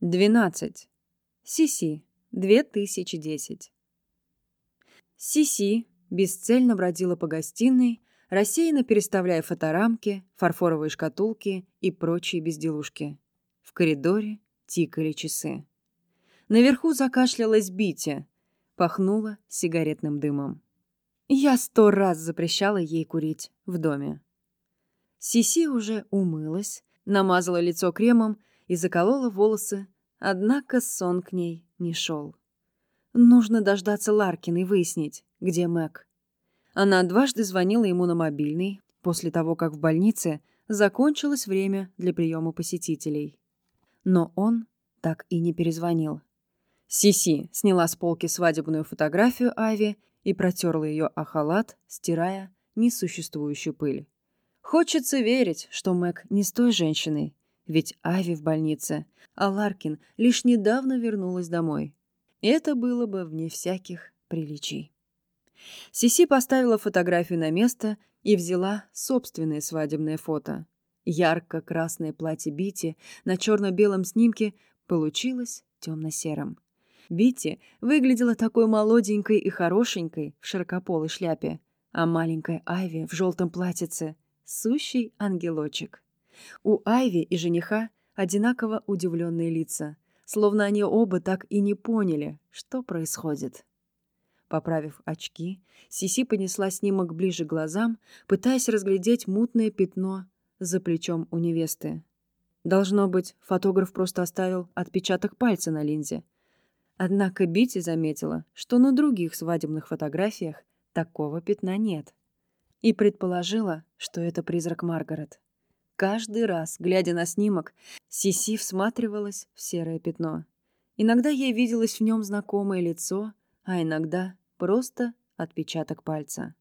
12. Сиси. 2010. Сиси бесцельно бродила по гостиной, рассеянно переставляя фоторамки, фарфоровые шкатулки и прочие безделушки. В коридоре тикали часы. Наверху закашлялась Бити, пахнула сигаретным дымом. Я сто раз запрещала ей курить в доме. Сиси уже умылась, намазала лицо кремом и заколола волосы, однако сон к ней не шел. Нужно дождаться Ларкина и выяснить, где Мэг. Она дважды звонила ему на мобильный, после того, как в больнице закончилось время для приема посетителей. Но он так и не перезвонил. Сиси сняла с полки свадебную фотографию Ави и протерла ее о халат, стирая несуществующую пыль. Хочется верить, что Мэг не с той женщиной, ведь Ави в больнице, а Ларкин лишь недавно вернулась домой. Это было бы вне всяких приличий. Сиси поставила фотографию на место и взяла собственное свадебное фото. Ярко-красное платье Бити на черно-белом снимке получилось темно-серым. Бити выглядела такой молоденькой и хорошенькой в широкополой шляпе, а маленькая Айви в желтом платьице — сущий ангелочек. У Айви и жениха одинаково удивленные лица, словно они оба так и не поняли, что происходит. Поправив очки, Сиси понесла снимок ближе к глазам, пытаясь разглядеть мутное пятно за плечом у невесты. Должно быть, фотограф просто оставил отпечаток пальца на линзе. Однако Бити заметила, что на других свадебных фотографиях такого пятна нет. И предположила, что это призрак Маргарет. Каждый раз, глядя на снимок, Сиси всматривалась в серое пятно. Иногда ей виделось в нем знакомое лицо, а иногда просто отпечаток пальца.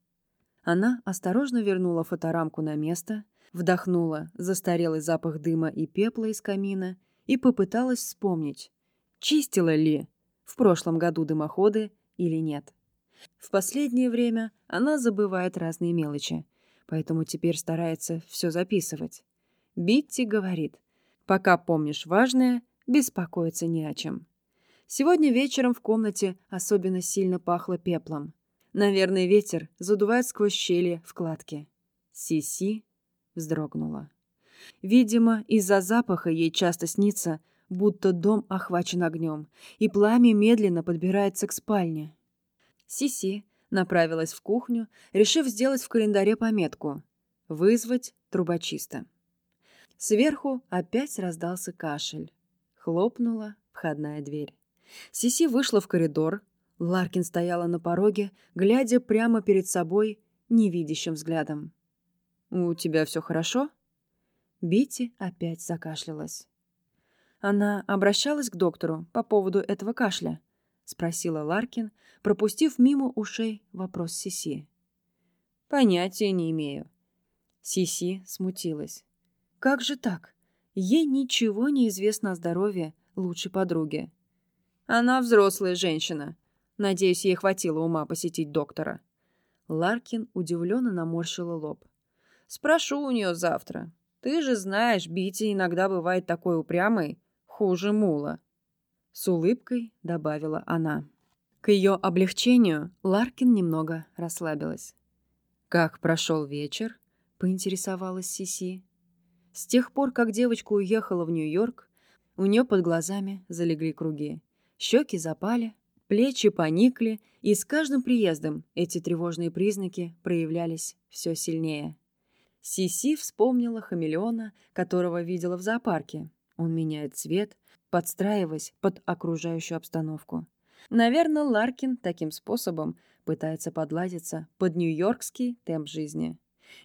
Она осторожно вернула фоторамку на место, вдохнула застарелый запах дыма и пепла из камина и попыталась вспомнить, чистила ли в прошлом году дымоходы или нет. В последнее время она забывает разные мелочи, поэтому теперь старается все записывать. Битти говорит, пока помнишь важное, беспокоиться не о чем. Сегодня вечером в комнате особенно сильно пахло пеплом. Наверное, ветер задувает сквозь щели в кладке. Сиси вздрогнула. Видимо, из-за запаха ей часто снится, будто дом охвачен огнем, и пламя медленно подбирается к спальне. Сиси направилась в кухню, решив сделать в календаре пометку «Вызвать трубочиста». Сверху опять раздался кашель. Хлопнула входная дверь. Сиси вышла в коридор. Ларкин стояла на пороге, глядя прямо перед собой невидящим взглядом. «У тебя все хорошо?» Бити опять закашлялась. Она обращалась к доктору по поводу этого кашля? Спросила Ларкин, пропустив мимо ушей вопрос Сиси. Понятия не имею. Сиси смутилась. Как же так? Ей ничего не известно о здоровье лучшей подруги. Она взрослая женщина. Надеюсь, ей хватило ума посетить доктора. Ларкин удивленно наморщила лоб. Спрошу у нее завтра. Ты же знаешь, Бити иногда бывает такой упрямой, хуже мула. С улыбкой добавила она. К ее облегчению Ларкин немного расслабилась. «Как прошел вечер?» — поинтересовалась Сиси. С тех пор, как девочка уехала в Нью-Йорк, у нее под глазами залегли круги. Щеки запали, плечи поникли, и с каждым приездом эти тревожные признаки проявлялись все сильнее. Сиси вспомнила хамелеона, которого видела в зоопарке. Он меняет цвет, подстраиваясь под окружающую обстановку. Наверное, Ларкин таким способом пытается подладиться под нью-йоркский темп жизни.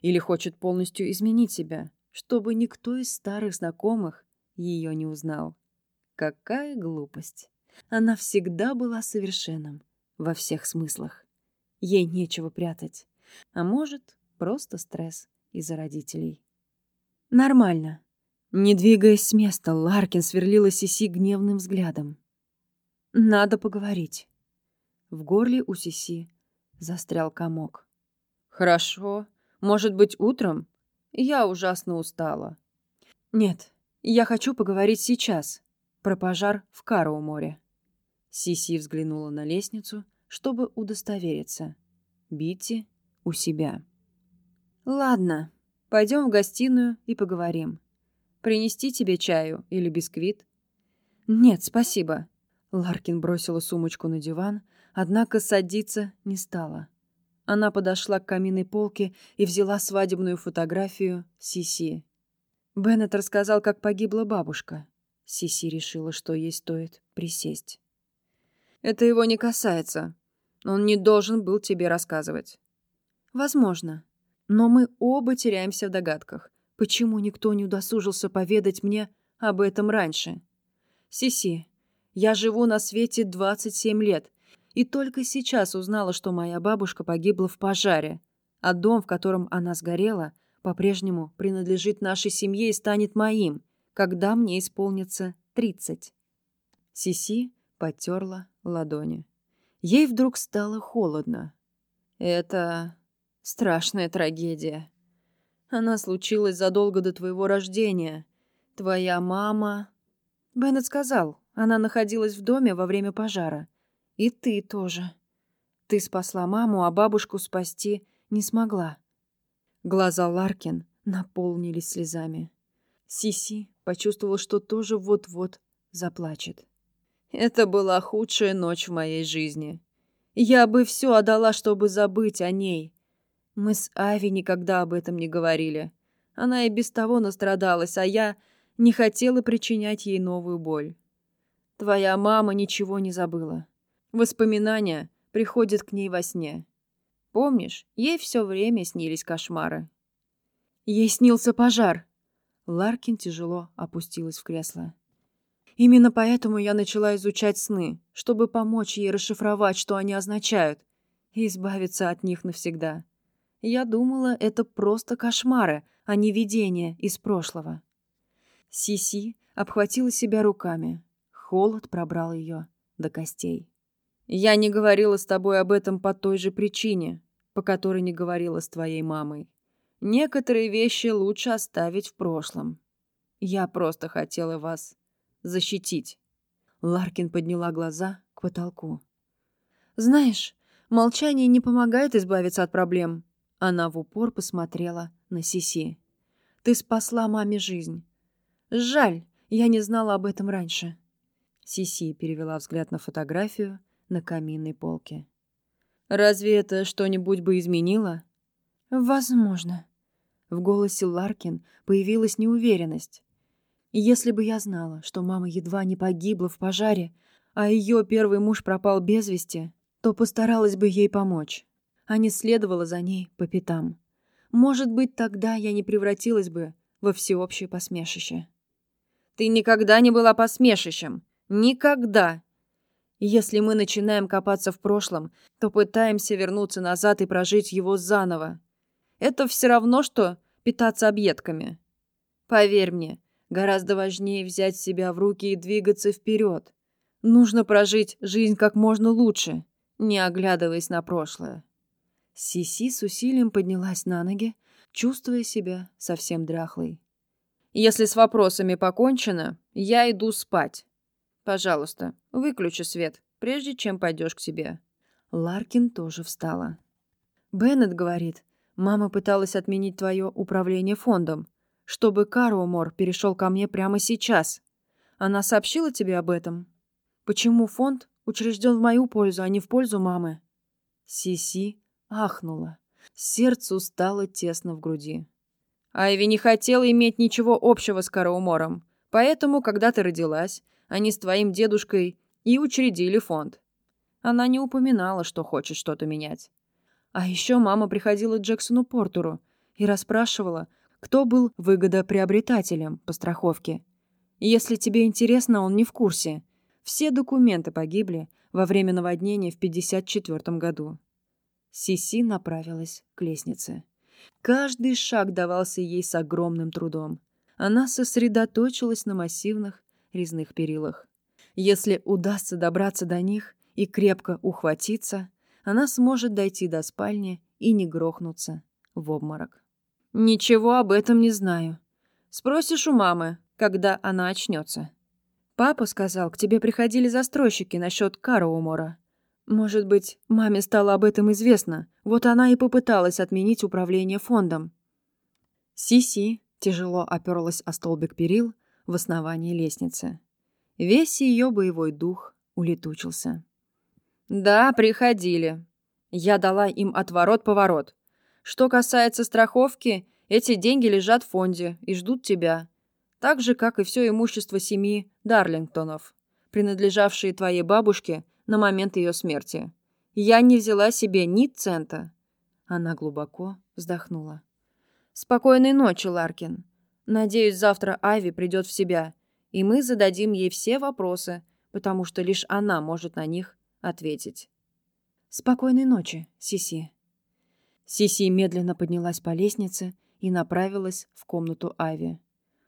Или хочет полностью изменить себя, чтобы никто из старых знакомых ее не узнал. Какая глупость. Она всегда была совершенным во всех смыслах. Ей нечего прятать. А может, просто стресс из-за родителей. Нормально. Не двигаясь с места, Ларкин сверлила Сиси гневным взглядом. Надо поговорить. В горле у Сиси застрял комок. Хорошо. Может быть, утром? Я ужасно устала. Нет, я хочу поговорить сейчас. про пожар в Кароу-море. Сиси взглянула на лестницу, чтобы удостовериться. Битти у себя. «Ладно, пойдем в гостиную и поговорим. Принести тебе чаю или бисквит?» «Нет, спасибо». Ларкин бросила сумочку на диван, однако садиться не стала. Она подошла к каминной полке и взяла свадебную фотографию Сиси. Беннет рассказал, как погибла бабушка. Сиси решила, что ей стоит присесть. «Это его не касается. Он не должен был тебе рассказывать». «Возможно. Но мы оба теряемся в догадках. Почему никто не удосужился поведать мне об этом раньше? Сиси, я живу на свете 27 лет и только сейчас узнала, что моя бабушка погибла в пожаре, а дом, в котором она сгорела, по-прежнему принадлежит нашей семье и станет моим, когда мне исполнится 30. Сиси потерла ладони. Ей вдруг стало холодно. Это страшная трагедия. Она случилась задолго до твоего рождения. Твоя мама... Беннет сказал, она находилась в доме во время пожара. И ты тоже. Ты спасла маму, а бабушку спасти не смогла. Глаза Ларкин наполнились слезами. Сиси почувствовала, что тоже вот-вот заплачет. Это была худшая ночь в моей жизни. Я бы все отдала, чтобы забыть о ней. Мы с Ави никогда об этом не говорили. Она и без того настрадалась, а я не хотела причинять ей новую боль. Твоя мама ничего не забыла. Воспоминания приходят к ней во сне. Помнишь, ей все время снились кошмары. Ей снился пожар. Ларкин тяжело опустилась в кресло. Именно поэтому я начала изучать сны, чтобы помочь ей расшифровать, что они означают, и избавиться от них навсегда. Я думала, это просто кошмары, а не видения из прошлого. Сиси обхватила себя руками. Холод пробрал ее до костей. Я не говорила с тобой об этом по той же причине, по которой не говорила с твоей мамой. Некоторые вещи лучше оставить в прошлом. Я просто хотела вас защитить. Ларкин подняла глаза к потолку. Знаешь, молчание не помогает избавиться от проблем. Она в упор посмотрела на Сиси. Ты спасла маме жизнь. Жаль, я не знала об этом раньше. Сиси перевела взгляд на фотографию, на каминной полке. «Разве это что-нибудь бы изменило?» «Возможно». В голосе Ларкин появилась неуверенность. «Если бы я знала, что мама едва не погибла в пожаре, а ее первый муж пропал без вести, то постаралась бы ей помочь, а не следовала за ней по пятам. Может быть, тогда я не превратилась бы во всеобщее посмешище». «Ты никогда не была посмешищем! Никогда!» Если мы начинаем копаться в прошлом, то пытаемся вернуться назад и прожить его заново. Это все равно, что питаться объедками. Поверь мне, гораздо важнее взять себя в руки и двигаться вперед. Нужно прожить жизнь как можно лучше, не оглядываясь на прошлое. Сиси с усилием поднялась на ноги, чувствуя себя совсем дряхлой. «Если с вопросами покончено, я иду спать. Пожалуйста, выключи свет, прежде чем пойдешь к себе». Ларкин тоже встала. Беннет говорит, мама пыталась отменить твое управление фондом, чтобы Каруомор перешел ко мне прямо сейчас. Она сообщила тебе об этом? Почему фонд учрежден в мою пользу, а не в пользу мамы? Сиси ахнула. Сердцу стало тесно в груди. Айви не хотела иметь ничего общего с Караумором, поэтому, когда ты родилась, они с твоим дедушкой и учредили фонд. Она не упоминала, что хочет что-то менять. А еще мама приходила к Джексону Портуру и расспрашивала, кто был выгодоприобретателем по страховке. Если тебе интересно, он не в курсе. Все документы погибли во время наводнения в 54 году. Сиси направилась к лестнице. Каждый шаг давался ей с огромным трудом. Она сосредоточилась на массивных резных перилах. Если удастся добраться до них и крепко ухватиться, она сможет дойти до спальни и не грохнуться в обморок. «Ничего об этом не знаю. Спросишь у мамы, когда она очнется. Папа сказал, к тебе приходили застройщики насчет Кароумора. Может быть, маме стало об этом известно, вот она и попыталась отменить управление фондом. Сиси тяжело оперлась о столбик перил в основании лестницы. Весь ее боевой дух улетучился. «Да, приходили. Я дала им отворот-поворот. Что касается страховки, эти деньги лежат в фонде и ждут тебя так же, как и все имущество семьи Дарлингтонов, принадлежавшие твоей бабушке на момент ее смерти. Я не взяла себе ни цента». Она глубоко вздохнула. «Спокойной ночи, Ларкин. Надеюсь, завтра Айви придет в себя, и мы зададим ей все вопросы, потому что лишь она может на них ответить». «Спокойной ночи, Сиси». Сиси медленно поднялась по лестнице и направилась в комнату Айви.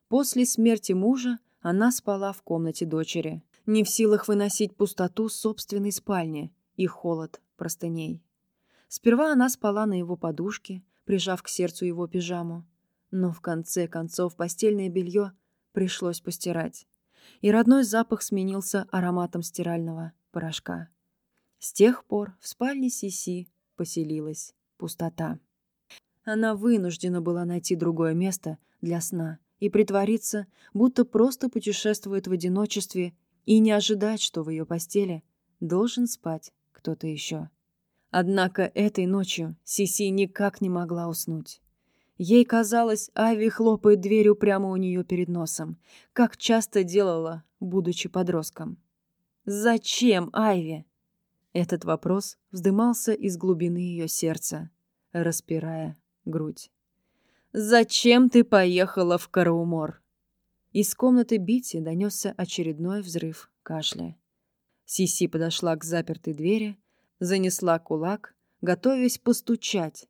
После смерти мужа она спала в комнате дочери, не в силах выносить пустоту собственной спальни и холод простыней. Сперва она спала на его подушке, прижав к сердцу его пижаму, но в конце концов постельное белье пришлось постирать, и родной запах сменился ароматом стирального порошка. С тех пор в спальне Сиси поселилась пустота. Она вынуждена была найти другое место для сна и притвориться, будто просто путешествует в одиночестве и не ожидать, что в ее постели должен спать кто-то еще. Однако этой ночью Сиси никак не могла уснуть. Ей казалось, Ави хлопает дверью прямо у нее перед носом, как часто делала, будучи подростком. «Зачем, Айви?» Этот вопрос вздымался из глубины ее сердца, распирая грудь. «Зачем ты поехала в Караумор?» Из комнаты Бити донесся очередной взрыв кашля. Сиси подошла к запертой двери, занесла кулак, готовясь постучать.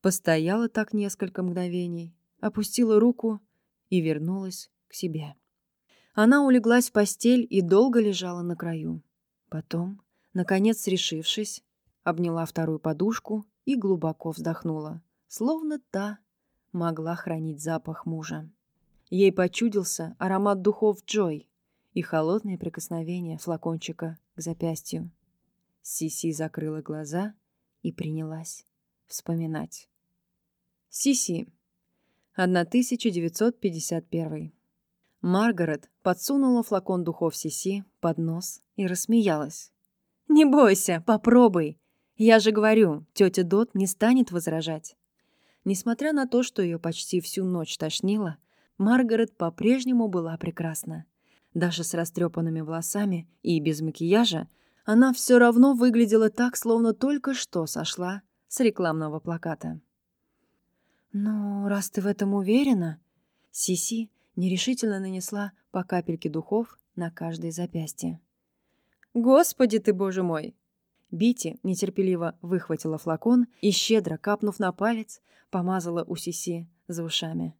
Постояла так несколько мгновений, опустила руку и вернулась к себе. Она улеглась в постель и долго лежала на краю. Потом, наконец решившись, обняла вторую подушку и глубоко вздохнула, словно та могла хранить запах мужа. Ей почудился аромат духов Джой и холодное прикосновение флакончика к запястью. Сиси закрыла глаза и принялась вспоминать. Сиси. 1951. Маргарет подсунула флакон духов Сиси под нос и рассмеялась. «Не бойся, попробуй. Я же говорю, тетя Дот не станет возражать». Несмотря на то, что ее почти всю ночь тошнило, Маргарет по-прежнему была прекрасна. Даже с растрепанными волосами и без макияжа она все равно выглядела так, словно только что сошла с рекламного плаката. «Ну, раз ты в этом уверена...» Сиси нерешительно нанесла по капельке духов на каждое запястье. «Господи ты, боже мой! Бити нетерпеливо выхватила флакон и, щедро капнув на палец, помазала у Сиси за ушами.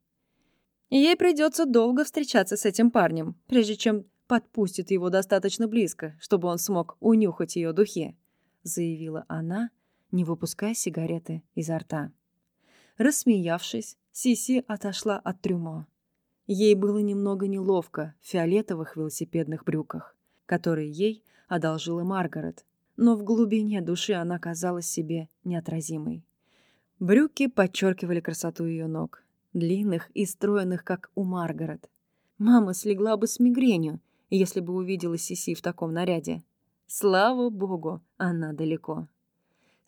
Ей придется долго встречаться с этим парнем, прежде чем подпустит его достаточно близко, чтобы он смог унюхать ее духи, заявила она, не выпуская сигареты изо рта. Рассмеявшись, Сиси отошла от трюмо. Ей было немного неловко в фиолетовых велосипедных брюках, которые ей одолжила Маргарет, но в глубине души она казалась себе неотразимой. Брюки подчеркивали красоту ее ног, длинных и стройных, как у Маргарет. Мама слегла бы с мигренью, если бы увидела Сиси в таком наряде. Слава богу, она далеко.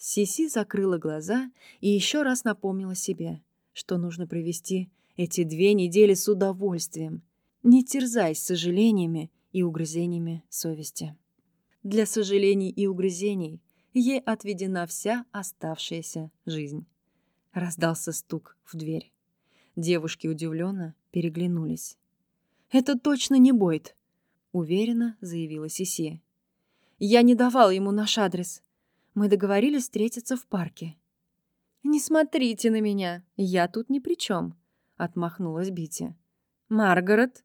Сиси закрыла глаза и еще раз напомнила себе, что нужно провести эти две недели с удовольствием, не терзаясь сожалениями и угрызениями совести. Для сожалений и угрызений ей отведена вся оставшаяся жизнь. Раздался стук в дверь. Девушки удивленно переглянулись. «Это точно не Бойд», — уверенно заявила Сиси. «Я не давала ему наш адрес. Мы договорились встретиться в парке». «Не смотрите на меня, я тут ни при чем», — отмахнулась Бити. «Маргарет,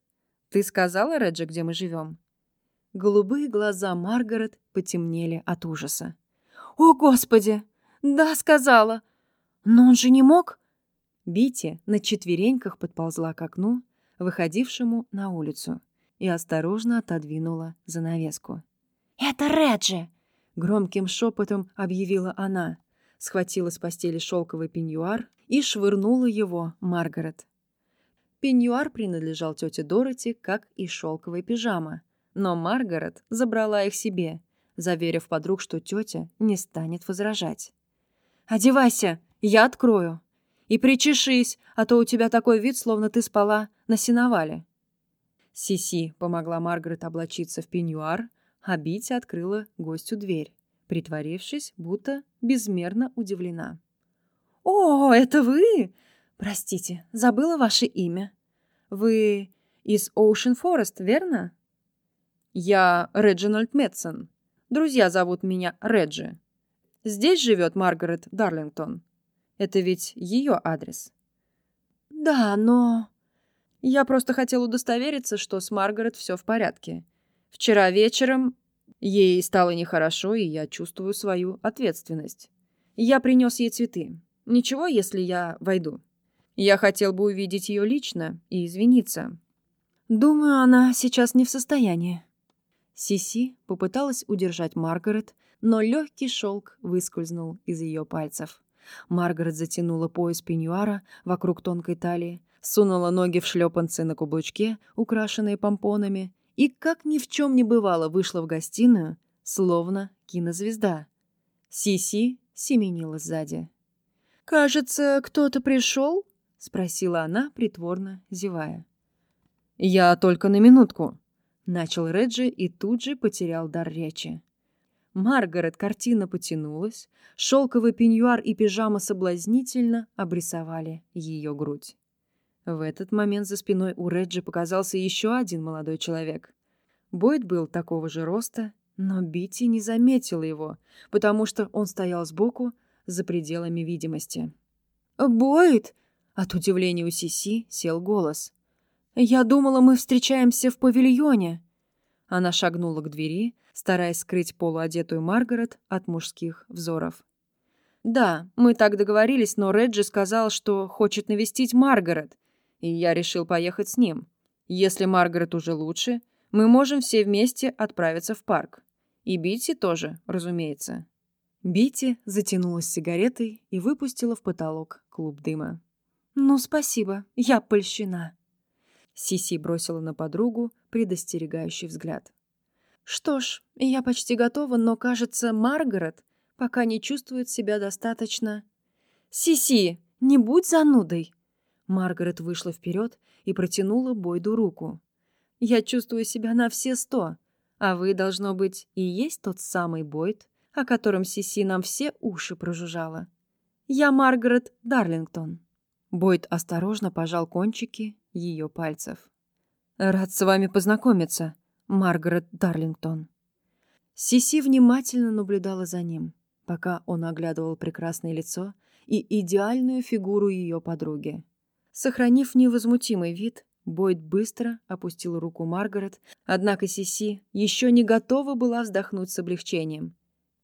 ты сказала Реджи, где мы живем?» Голубые глаза Маргарет потемнели от ужаса. «О, Господи! Да, сказала! Но он же не мог...» Бити на четвереньках подползла к окну, выходившему на улицу, и осторожно отодвинула занавеску. «Это Реджи!» — громким шепотом объявила она, схватила с постели шелковый пеньюар и швырнула его Маргарет. Пеньюар принадлежал тете Дороти, как и шелковая пижама, но Маргарет забрала их себе, заверив подруг, что тетя не станет возражать. «Одевайся, я открою. И причешись, а то у тебя такой вид, словно ты спала на сеновале». Сиси помогла Маргарет облачиться в пеньюар, а Бити открыла гостю дверь, притворившись, будто безмерно удивлена. «О, это вы? Простите, забыла ваше имя. Вы из Оушен Форест, верно?» «Я Реджинальд Метсон. Друзья зовут меня Реджи. Здесь живет Маргарет Дарлингтон. Это ведь ее адрес». «Да, но...» «Я просто хотел удостовериться, что с Маргарет все в порядке. Вчера вечером ей стало нехорошо, и я чувствую свою ответственность. Я принес ей цветы. Ничего, если я войду. Я хотел бы увидеть ее лично и извиниться. Думаю, она сейчас не в состоянии. Сиси попыталась удержать Маргарет, но легкий шелк выскользнул из ее пальцев. Маргарет затянула пояс пеньюара вокруг тонкой талии, сунула ноги в шлепанцы на каблучке, украшенные помпонами, и, как ни в чем не бывало, вышла в гостиную, словно кинозвезда. Сиси семенила сзади. «Кажется, кто-то пришел?» — спросила она, притворно зевая. «Я только на минутку», — начал Реджи и тут же потерял дар речи. Маргарет картина потянулась, шелковый пеньюар и пижама соблазнительно обрисовали ее грудь. В этот момент за спиной у Реджи показался еще один молодой человек. Бойд был такого же роста, но Бити не заметила его, потому что он стоял сбоку, за пределами видимости. «Бойд!» — от удивления у Сиси сел голос. «Я думала, мы встречаемся в павильоне». Она шагнула к двери, стараясь скрыть полуодетую Маргарет от мужских взоров. «Да, мы так договорились, но Реджи сказал, что хочет навестить Маргарет, и я решил поехать с ним. Если Маргарет уже лучше, мы можем все вместе отправиться в парк. И Битти тоже, разумеется». Бити затянулась сигаретой и выпустила в потолок клуб дыма. «Ну, спасибо, я польщена». Сиси бросила на подругу предостерегающий взгляд. «Что ж, я почти готова, но, кажется, Маргарет пока не чувствует себя достаточно...» «Сиси, не будь занудой!» Маргарет вышла вперед и протянула Бойду руку. «Я чувствую себя на все сто, а вы, должно быть, и есть тот самый Бойд, о котором Сиси нам все уши прожужжала. «Я Маргарет Дарлингтон». Бойд осторожно пожал кончики ее пальцев. «Рад с вами познакомиться, Маргарет Дарлингтон». Сиси внимательно наблюдала за ним, пока он оглядывал прекрасное лицо и идеальную фигуру ее подруги. Сохранив невозмутимый вид, Бойд быстро опустил руку Маргарет, однако Сиси еще не готова была вздохнуть с облегчением.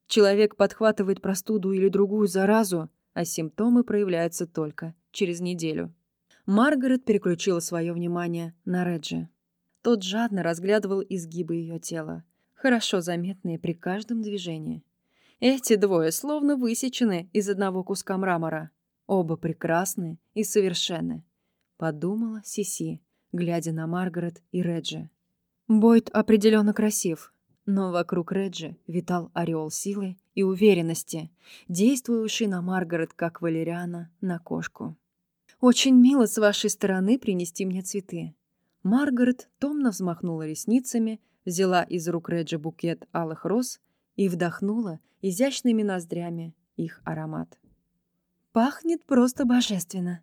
Человек подхватывает простуду или другую заразу, а симптомы проявляются только через неделю. Маргарет переключила свое внимание на Реджи. Тот жадно разглядывал изгибы ее тела, хорошо заметные при каждом движении. Эти двое словно высечены из одного куска мрамора. Оба прекрасны и совершенны. Подумала Сиси, глядя на Маргарет и Реджи. Бойд определенно красив, но вокруг Реджи витал ореол силы и уверенности, действующий на Маргарет как валериана на кошку. «Очень мило с вашей стороны принести мне цветы». Маргарет томно взмахнула ресницами, взяла из рук Реджи букет алых роз и вдохнула изящными ноздрями их аромат. «Пахнет просто божественно!»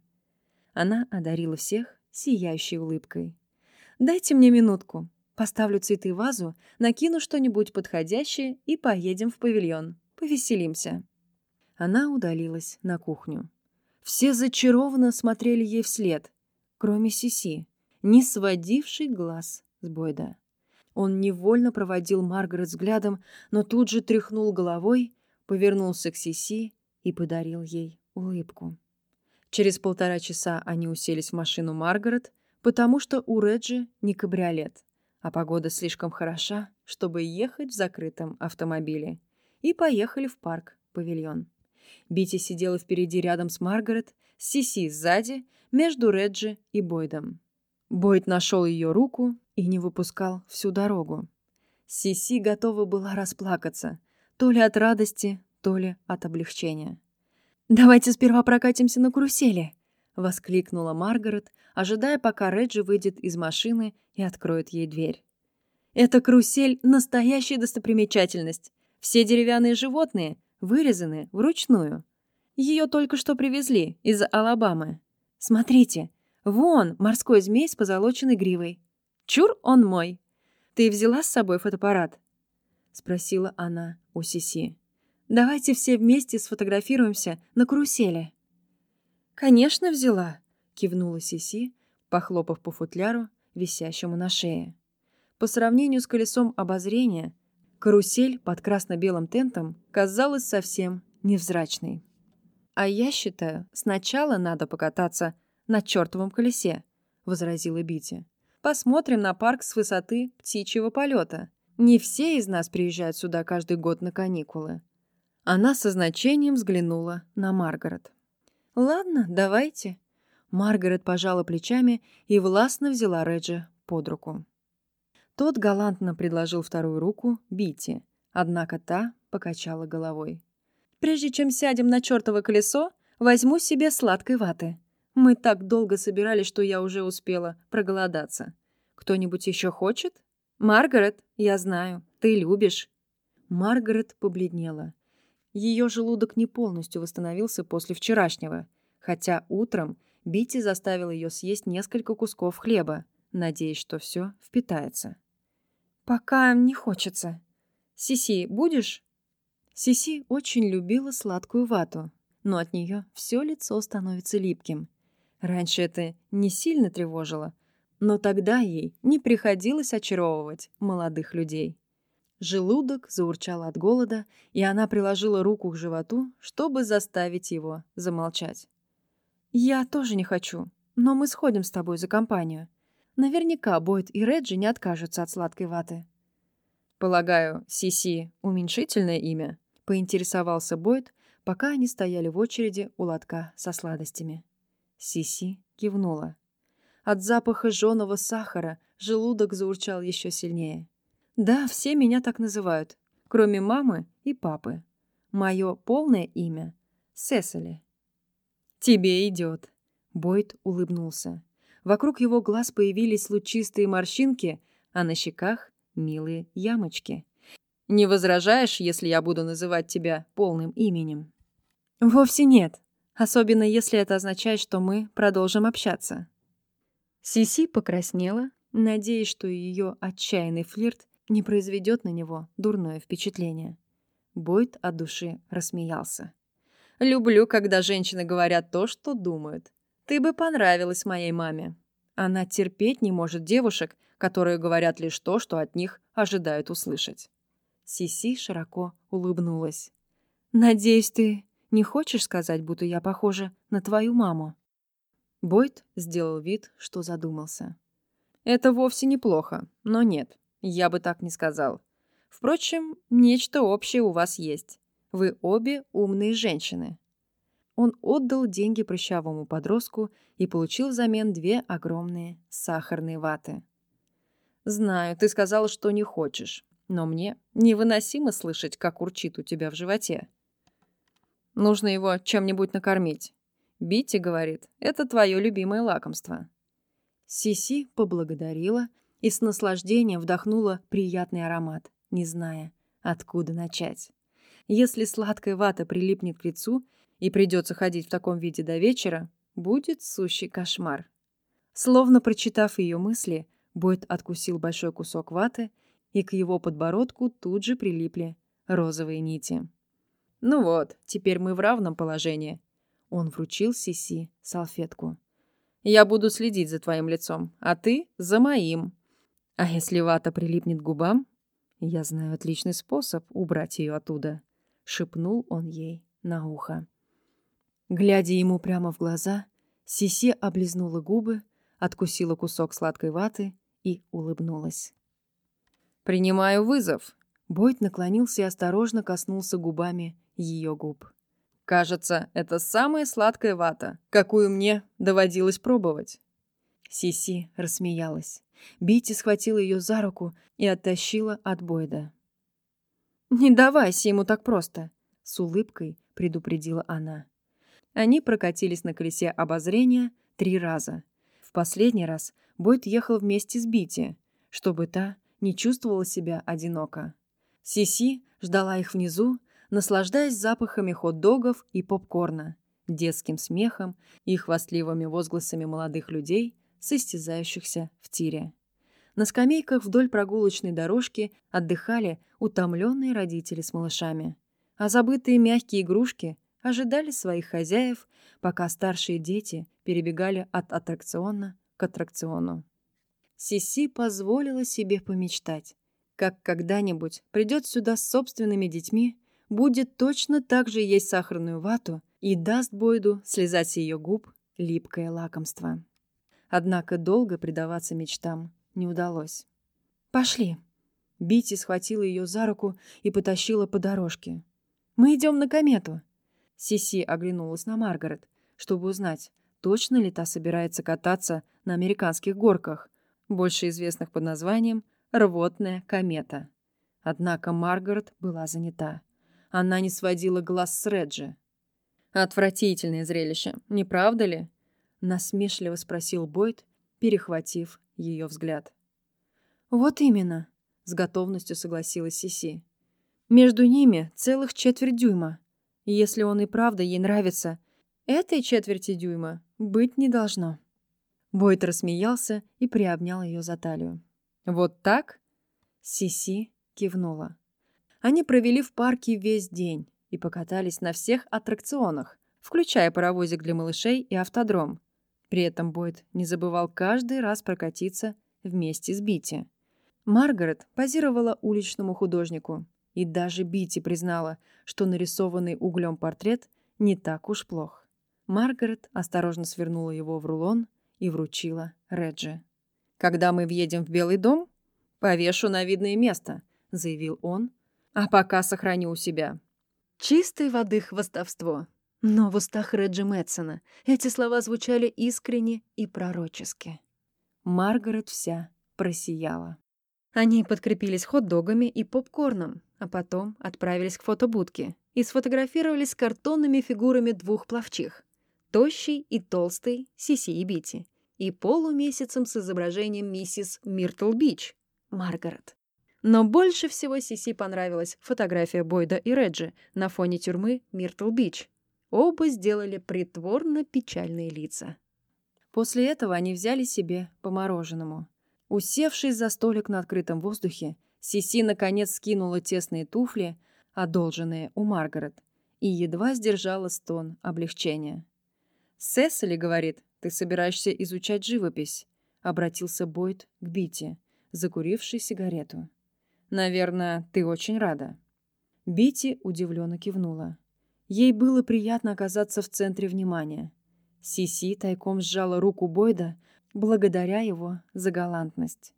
Она одарила всех сияющей улыбкой. «Дайте мне минутку, Поставлю цветы в вазу, накину что-нибудь подходящее и поедем в павильон. Повеселимся». Она удалилась на кухню. Все зачарованно смотрели ей вслед, кроме Сиси, не сводивший глаз с Бойда. Он невольно проводил Маргарет взглядом, но тут же тряхнул головой, повернулся к Сиси и подарил ей улыбку. Через полтора часа они уселись в машину Маргарет, потому что у Реджи не кабриолет, а погода слишком хороша, чтобы ехать в закрытом автомобиле. И поехали в парк, павильон. Бити сидела впереди рядом с Маргарет, Сиси сзади, между Реджи и Бойдом. Бойд нашел ее руку и не выпускал всю дорогу. Сиси готова была расплакаться, то ли от радости, то ли от облегчения. «Давайте сперва прокатимся на карусели!» — воскликнула Маргарет, ожидая, пока Реджи выйдет из машины и откроет ей дверь. «Эта карусель — настоящая достопримечательность. Все деревянные животные вырезаны вручную. Ее только что привезли из Алабамы. Смотрите, вон морской змей с позолоченной гривой. Чур, он мой. Ты взяла с собой фотоаппарат?» — спросила она у Сиси. «Давайте все вместе сфотографируемся на карусели». «Конечно, взяла», — кивнула Сиси, похлопав по футляру, висящему на шее. По сравнению с колесом обозрения, карусель под красно-белым тентом казалась совсем невзрачной. «А я считаю, сначала надо покататься на чертовом колесе», — возразила Бити. «Посмотрим на парк с высоты птичьего полета. Не все из нас приезжают сюда каждый год на каникулы». Она со значением взглянула на Маргарет. «Ладно, давайте». Маргарет пожала плечами и властно взяла Реджи под руку. Тот галантно предложил вторую руку Бити, однако та покачала головой. «Прежде чем сядем на чертово колесо, возьму себе сладкой ваты. Мы так долго собирались, что я уже успела проголодаться. Кто-нибудь еще хочет? Маргарет, я знаю, ты любишь». Маргарет побледнела. Ее желудок не полностью восстановился после вчерашнего, хотя утром Бити заставил ее съесть несколько кусков хлеба, надеясь, что все впитается. «Пока не хочется. Сиси, будешь?» Сиси очень любила сладкую вату, но от нее все лицо становится липким. Раньше это не сильно тревожило, но тогда ей не приходилось очаровывать молодых людей. Желудок заурчал от голода, и она приложила руку к животу, чтобы заставить его замолчать. «Я тоже не хочу, но мы сходим с тобой за компанию. Наверняка Бойд и Реджи не откажутся от сладкой ваты». «Полагаю, Сиси — уменьшительное имя?» — поинтересовался Бойд, пока они стояли в очереди у лотка со сладостями. Сиси кивнула. От запаха жженого сахара желудок заурчал еще сильнее. Да, все меня так называют, кроме мамы и папы. Мое полное имя — Сесили. Тебе идет. Бойд улыбнулся. Вокруг его глаз появились лучистые морщинки, а на щеках — милые ямочки. Не возражаешь, если я буду называть тебя полным именем? Вовсе нет. Особенно если это означает, что мы продолжим общаться. Сиси покраснела, надеясь, что ее отчаянный флирт не произведет на него дурное впечатление. Бойд от души рассмеялся. «Люблю, когда женщины говорят то, что думают. Ты бы понравилась моей маме. Она терпеть не может девушек, которые говорят лишь то, что от них ожидают услышать». Сиси широко улыбнулась. «Надеюсь, ты не хочешь сказать, будто я похожа на твою маму?» Бойд сделал вид, что задумался. «Это вовсе неплохо, но нет. Я бы так не сказал. Впрочем, нечто общее у вас есть. Вы обе умные женщины. Он отдал деньги прыщавому подростку и получил взамен две огромные сахарные ваты. «Знаю, ты сказала, что не хочешь, но мне невыносимо слышать, как урчит у тебя в животе. Нужно его чем-нибудь накормить. Битти говорит, это твое любимое лакомство». Сиси поблагодарила и с наслаждением вдохнула приятный аромат, не зная, откуда начать. Если сладкая вата прилипнет к лицу и придется ходить в таком виде до вечера, будет сущий кошмар. Словно прочитав ее мысли, Бойд откусил большой кусок ваты, и к его подбородку тут же прилипли розовые нити. «Ну вот, теперь мы в равном положении». Он вручил Сиси салфетку. «Я буду следить за твоим лицом, а ты — за моим. А если вата прилипнет к губам, я знаю отличный способ убрать ее оттуда, шепнул он ей на ухо. Глядя ему прямо в глаза, Сиси облизнула губы, откусила кусок сладкой ваты и улыбнулась. «Принимаю вызов». Бойд наклонился и осторожно коснулся губами ее губ. «Кажется, это самая сладкая вата, какую мне доводилось пробовать». Сиси рассмеялась. Бити схватила ее за руку и оттащила от Бойда. «Не давайся ему так просто», — с улыбкой предупредила она. Они прокатились на колесе обозрения три раза. В последний раз Бойд ехал вместе с Бити, чтобы та не чувствовала себя одиноко. Сиси ждала их внизу, наслаждаясь запахами хот-догов и попкорна, детским смехом и хвастливыми возгласами молодых людей, состязающихся в тире. На скамейках вдоль прогулочной дорожки отдыхали утомленные родители с малышами, а забытые мягкие игрушки ожидали своих хозяев, пока старшие дети перебегали от аттракциона к аттракциону. Сиси позволила себе помечтать, как когда-нибудь придет сюда с собственными детьми, будет точно так же есть сахарную вату и даст Бойду слезать с ее губ липкое лакомство. Однако долго предаваться мечтам не удалось. «Пошли!» Бити схватила ее за руку и потащила по дорожке. «Мы идем на комету!» Сиси оглянулась на Маргарет, чтобы узнать, точно ли та собирается кататься на американских горках, больше известных под названием «Рвотная комета». Однако Маргарет была занята. Она не сводила глаз с Реджи. «Отвратительное зрелище, не правда ли?» — насмешливо спросил Бойд, перехватив ее взгляд. «Вот именно», — с готовностью согласилась Сиси. «Между ними целых четверть дюйма. Если он и правда ей нравится, этой четверти дюйма быть не должно». Бойд рассмеялся и приобнял ее за талию. «Вот так?» Сиси кивнула. Они провели в парке весь день и покатались на всех аттракционах, включая паровозик для малышей и автодром. При этом Бойд не забывал каждый раз прокатиться вместе с Бити. Маргарет позировала уличному художнику, и даже Бити признала, что нарисованный углем портрет не так уж плох. Маргарет осторожно свернула его в рулон и вручила Реджи. «Когда мы въедем в Белый дом, повешу на видное место», — заявил он, «а пока сохраню у себя». Чистой воды хвостовство. Но в устах Реджи Мэтсона эти слова звучали искренне и пророчески. Маргарет вся просияла. Они подкрепились хот-догами и попкорном, а потом отправились к фотобудке и сфотографировались с картонными фигурами двух пловчих. Тощий и толстый Сиси и Бити, и полумесяцем с изображением миссис Миртл Бич, Маргарет. Но больше всего Сиси понравилась фотография Бойда и Реджи на фоне тюрьмы Миртл Бич, Оба сделали притворно печальные лица. После этого они взяли себе по мороженому. Усевшись за столик на открытом воздухе, Сиси наконец скинула тесные туфли, одолженные у Маргарет, и едва сдержала стон облегчения. «Сесили, — говорит, — ты собираешься изучать живопись», — обратился Бойд к Бити, закуривший сигарету. «Наверное, ты очень рада». Бити удивленно кивнула. Ей было приятно оказаться в центре внимания. Сиси тайком сжала руку Бойда, благодаря его за галантность.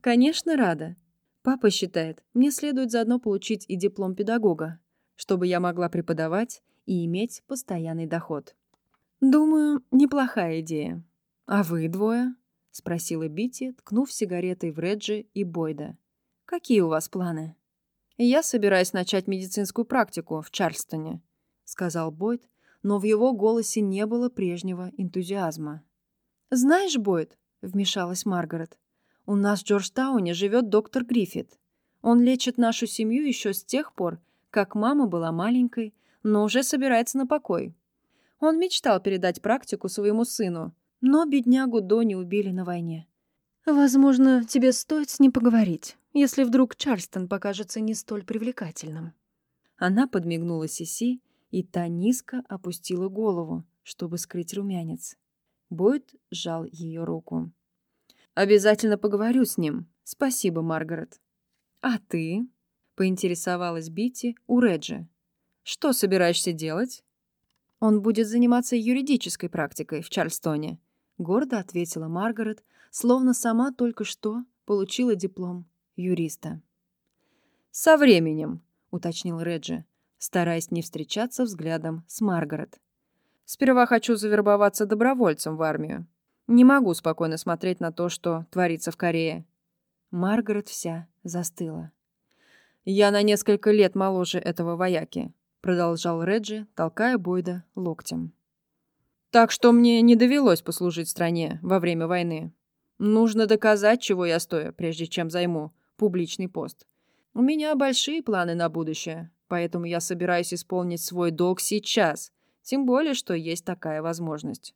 «Конечно, рада. Папа считает, мне следует заодно получить и диплом педагога, чтобы я могла преподавать и иметь постоянный доход. Думаю, неплохая идея. А вы двое?» — спросила Бити, ткнув сигаретой в Реджи и Бойда. «Какие у вас планы?» «Я собираюсь начать медицинскую практику в Чарльстоне», — сказал Бойд, но в его голосе не было прежнего энтузиазма. «Знаешь, Бойд», — вмешалась Маргарет, — «у нас в Джорджтауне живет доктор Гриффит. Он лечит нашу семью еще с тех пор, как мама была маленькой, но уже собирается на покой. Он мечтал передать практику своему сыну, но беднягу Дони убили на войне. Возможно, тебе стоит с ним поговорить, если вдруг Чарльстон покажется не столь привлекательным». Она подмигнула Сиси, и та низко опустила голову, чтобы скрыть румянец. Бойд сжал ее руку. «Обязательно поговорю с ним. Спасибо, Маргарет». «А ты?» — поинтересовалась Бити у Реджи. «Что собираешься делать?» «Он будет заниматься юридической практикой в Чарльстоне», — гордо ответила Маргарет, словно сама только что получила диплом юриста. «Со временем», — уточнил Реджи, стараясь не встречаться взглядом с Маргарет. «Сперва хочу завербоваться добровольцем в армию. Не могу спокойно смотреть на то, что творится в Корее». Маргарет вся застыла. «Я на несколько лет моложе этого вояки», — продолжал Реджи, толкая Бойда локтем. «Так что мне не довелось послужить стране во время войны. Нужно доказать, чего я стою, прежде чем займу публичный пост. У меня большие планы на будущее, поэтому я собираюсь исполнить свой долг сейчас, тем более, что есть такая возможность».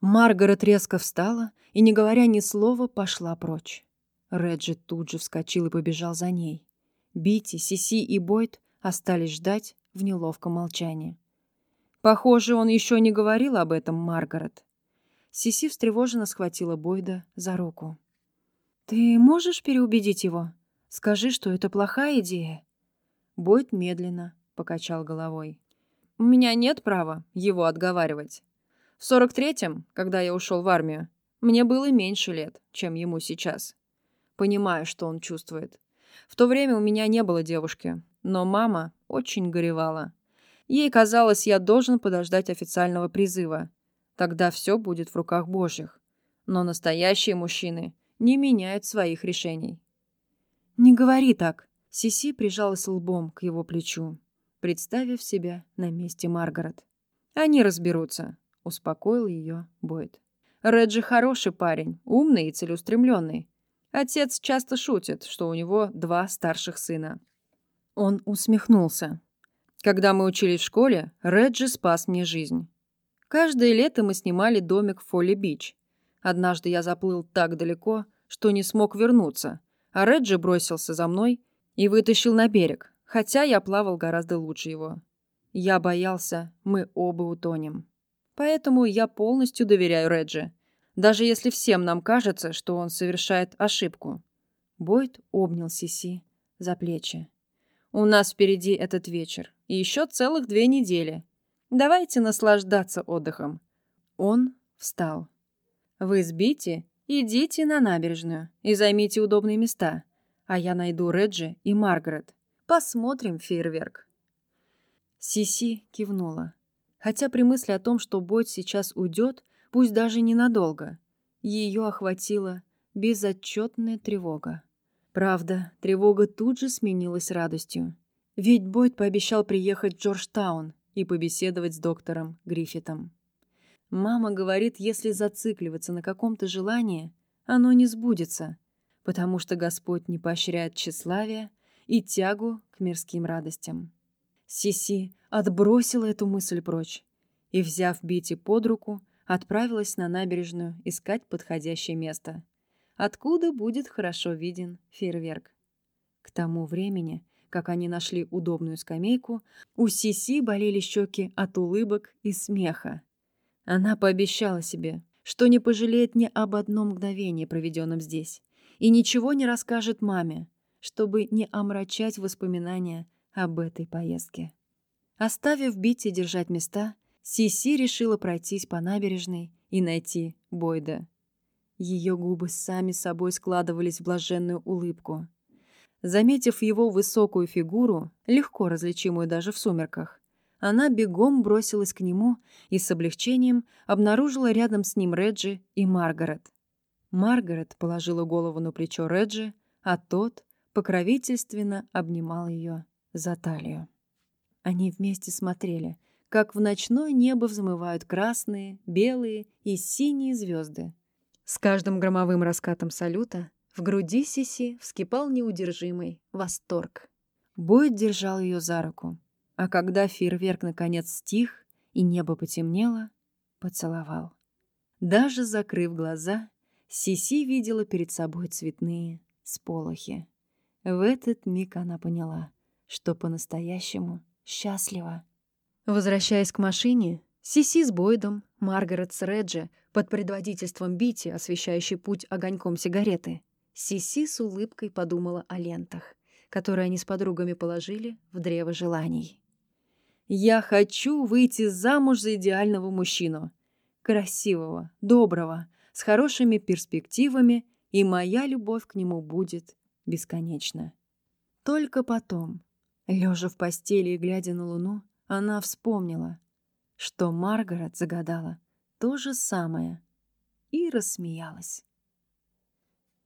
Маргарет резко встала и, не говоря ни слова, пошла прочь. Реджи тут же вскочил и побежал за ней. Бити, Сиси и Бойд остались ждать в неловком молчании. Похоже, он еще не говорил об этом Маргарет. Сиси встревоженно схватила Бойда за руку. «Ты можешь переубедить его? Скажи, что это плохая идея». Бойд медленно покачал головой. «У меня нет права его отговаривать. В сорок третьем, когда я ушел в армию, мне было меньше лет, чем ему сейчас. Понимаю, что он чувствует. В то время у меня не было девушки, но мама очень горевала. Ей казалось, я должен подождать официального призыва. Тогда все будет в руках Божьих. Но настоящие мужчины не меняют своих решений. «Не говори так!» Сиси прижалась лбом к его плечу, представив себя на месте Маргарет. «Они разберутся», — успокоил ее Бойд. «Реджи хороший парень, умный и целеустремленный. Отец часто шутит, что у него два старших сына». Он усмехнулся. «Когда мы учились в школе, Реджи спас мне жизнь. Каждое лето мы снимали домик в Фолли-Бич. Однажды я заплыл так далеко, что не смог вернуться, а Реджи бросился за мной и вытащил на берег, хотя я плавал гораздо лучше его. Я боялся, мы оба утонем. Поэтому я полностью доверяю Реджи, даже если всем нам кажется, что он совершает ошибку. Бойд обнял Сиси за плечи. У нас впереди этот вечер и еще целых две недели. Давайте наслаждаться отдыхом. Он встал. Вы с Бити идите на набережную и займите удобные места, а я найду Реджи и Маргарет. Посмотрим фейерверк. Сиси кивнула. Хотя при мысли о том, что Бойд сейчас уйдет, пусть даже ненадолго, ее охватила безотчетная тревога. Правда, тревога тут же сменилась радостью. Ведь Бойд пообещал приехать в Джорджтаун и побеседовать с доктором Гриффитом. Мама говорит, если зацикливаться на каком-то желании, оно не сбудется, потому что Господь не поощряет тщеславие и тягу к мирским радостям. Сиси отбросила эту мысль прочь и, взяв Бити под руку, отправилась на набережную искать подходящее место, откуда будет хорошо виден фейерверк. К тому времени, как они нашли удобную скамейку, у Сиси болели щеки от улыбок и смеха. Она пообещала себе, что не пожалеет ни об одном мгновении, проведенном здесь, и ничего не расскажет маме, чтобы не омрачать воспоминания об этой поездке. Оставив Бити держать места, Сиси решила пройтись по набережной и найти Бойда. Ее губы сами собой складывались в блаженную улыбку. Заметив его высокую фигуру, легко различимую даже в сумерках, она бегом бросилась к нему и с облегчением обнаружила рядом с ним Реджи и Маргарет. Маргарет положила голову на плечо Реджи, а тот покровительственно обнимал ее за талию. Они вместе смотрели, как в ночное небо взмывают красные, белые и синие звезды. С каждым громовым раскатом салюта в груди Сиси вскипал неудержимый восторг. Бойд держал ее за руку, а когда фейерверк наконец стих и небо потемнело, поцеловал. Даже закрыв глаза, Сиси видела перед собой цветные сполохи. В этот миг она поняла, что по-настоящему счастлива. Возвращаясь к машине, Сиси с Бойдом, Маргарет с Реджи под предводительством Бити, освещающей путь огоньком сигареты, Сиси с улыбкой подумала о лентах, которые они с подругами положили в древо желаний. «Я хочу выйти замуж за идеального мужчину. Красивого, доброго, с хорошими перспективами, и моя любовь к нему будет бесконечно. Только потом, лежа в постели и глядя на луну, она вспомнила, что Маргарет загадала то же самое и рассмеялась.